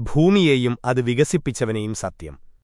ഭൂമിയെയും അത് വികസിപ്പിച്ചവനെയും സത്യം